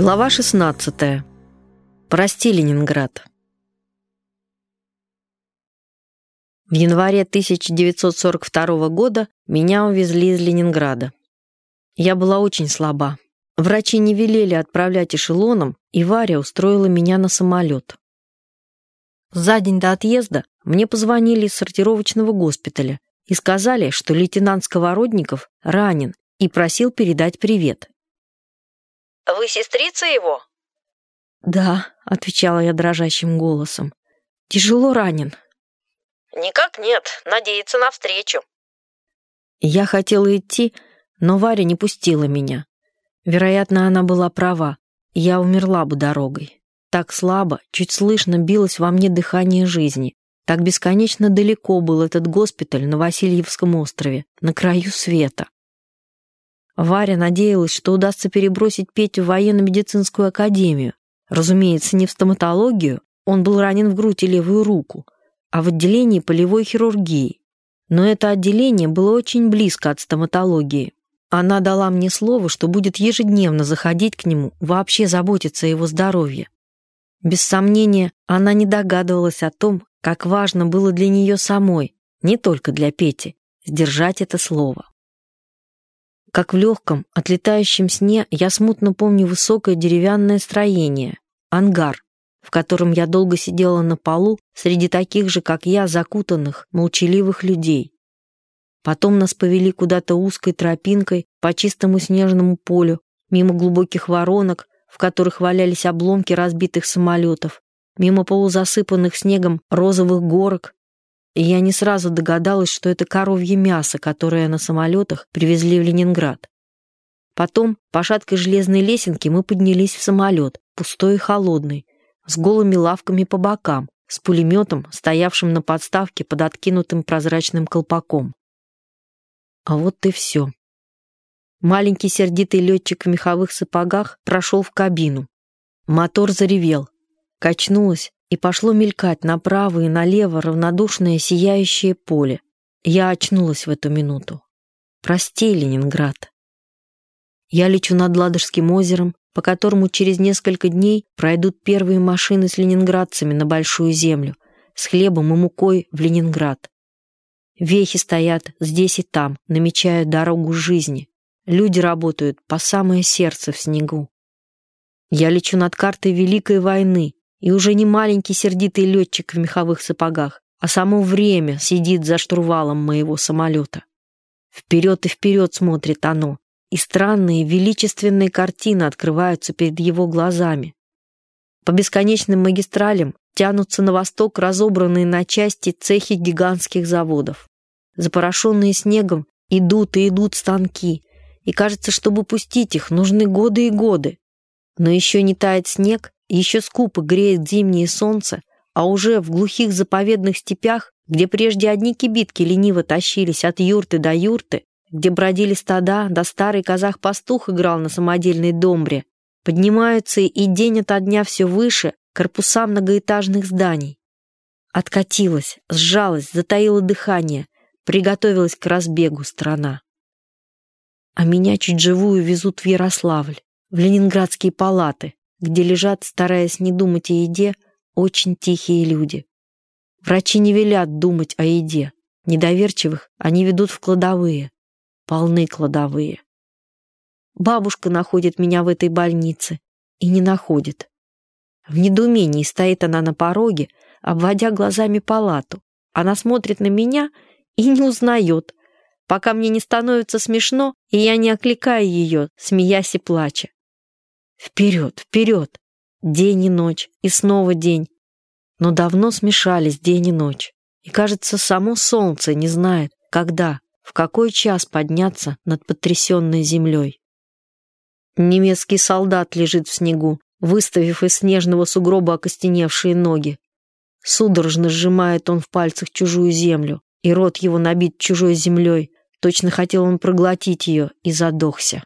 Глава 16. Прости, Ленинград. В январе 1942 года меня увезли из Ленинграда. Я была очень слаба. Врачи не велели отправлять эшелоном, и Варя устроила меня на самолет. За день до отъезда мне позвонили из сортировочного госпиталя и сказали, что лейтенант Сковородников ранен и просил передать привет. Вы сестрица его?» «Да», — отвечала я дрожащим голосом. «Тяжело ранен». «Никак нет. Надеяться на встречу». Я хотела идти, но Варя не пустила меня. Вероятно, она была права. Я умерла бы дорогой. Так слабо, чуть слышно билось во мне дыхание жизни. Так бесконечно далеко был этот госпиталь на Васильевском острове, на краю света. Варя надеялась, что удастся перебросить Петю в военно-медицинскую академию. Разумеется, не в стоматологию, он был ранен в грудь и левую руку, а в отделении полевой хирургии. Но это отделение было очень близко от стоматологии. Она дала мне слово, что будет ежедневно заходить к нему, вообще заботиться о его здоровье. Без сомнения, она не догадывалась о том, как важно было для нее самой, не только для Пети, сдержать это слово. Как в легком, отлетающем сне я смутно помню высокое деревянное строение, ангар, в котором я долго сидела на полу среди таких же, как я, закутанных, молчаливых людей. Потом нас повели куда-то узкой тропинкой по чистому снежному полю, мимо глубоких воронок, в которых валялись обломки разбитых самолетов, мимо полузасыпанных снегом розовых горок, и я не сразу догадалась, что это коровье мясо, которое на самолетах привезли в Ленинград. Потом по шаткой железной лесенке мы поднялись в самолет, пустой и холодный, с голыми лавками по бокам, с пулеметом, стоявшим на подставке под откинутым прозрачным колпаком. А вот и все. Маленький сердитый летчик в меховых сапогах прошел в кабину. Мотор заревел. Качнулась, и пошло мелькать направо и налево равнодушное сияющее поле. Я очнулась в эту минуту. Прости, Ленинград. Я лечу над Ладожским озером, по которому через несколько дней пройдут первые машины с ленинградцами на Большую Землю, с хлебом и мукой в Ленинград. Вехи стоят здесь и там, намечают дорогу жизни. Люди работают по самое сердце в снегу. Я лечу над картой Великой войны, и уже не маленький сердитый летчик в меховых сапогах, а само время сидит за штурвалом моего самолета. Вперед и вперед смотрит оно, и странные величественные картины открываются перед его глазами. По бесконечным магистралям тянутся на восток разобранные на части цехи гигантских заводов. Запорошенные снегом идут и идут станки, и кажется, чтобы пустить их, нужны годы и годы. Но еще не тает снег, еще скупо греет зимнее солнце, а уже в глухих заповедных степях, где прежде одни кибитки лениво тащились от юрты до юрты, где бродили стада, да старый казах-пастух играл на самодельной домбре, поднимаются и день ото дня все выше корпуса многоэтажных зданий. Откатилась, сжалась, затаила дыхание, приготовилась к разбегу страна. А меня чуть живую везут в Ярославль, в ленинградские палаты, где лежат, стараясь не думать о еде, очень тихие люди. Врачи не велят думать о еде. Недоверчивых они ведут в кладовые. Полны кладовые. Бабушка находит меня в этой больнице и не находит. В недоумении стоит она на пороге, обводя глазами палату. Она смотрит на меня и не узнает, пока мне не становится смешно, и я не окликаю ее, смеясь и плача. Вперед, вперед! День и ночь, и снова день. Но давно смешались день и ночь. И, кажется, само солнце не знает, когда, в какой час подняться над потрясенной землей. Немецкий солдат лежит в снегу, выставив из снежного сугроба окостеневшие ноги. Судорожно сжимает он в пальцах чужую землю, и рот его набит чужой землей. Точно хотел он проглотить ее и задохся.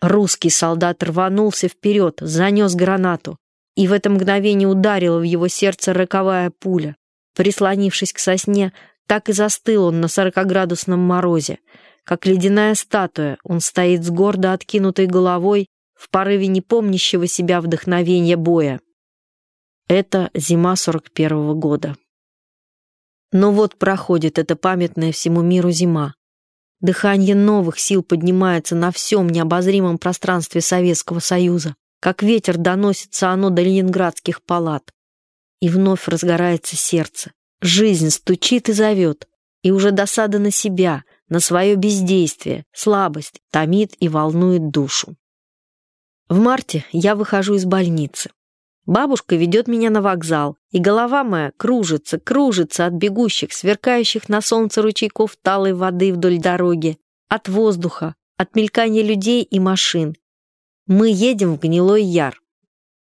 Русский солдат рванулся вперед, занес гранату, и в это мгновение ударила в его сердце роковая пуля. Прислонившись к сосне, так и застыл он на сорокоградусном морозе. Как ледяная статуя, он стоит с гордо откинутой головой, в порыве непомнящего себя вдохновения боя. Это зима 41-го года. Но вот проходит эта памятная всему миру зима. Дыхание новых сил поднимается на всем необозримом пространстве Советского Союза. Как ветер доносится оно до ленинградских палат. И вновь разгорается сердце. Жизнь стучит и зовет. И уже досада на себя, на свое бездействие, слабость томит и волнует душу. В марте я выхожу из больницы. Бабушка ведет меня на вокзал, и голова моя кружится, кружится от бегущих, сверкающих на солнце ручейков талой воды вдоль дороги, от воздуха, от мелькания людей и машин. Мы едем в Гнилой Яр.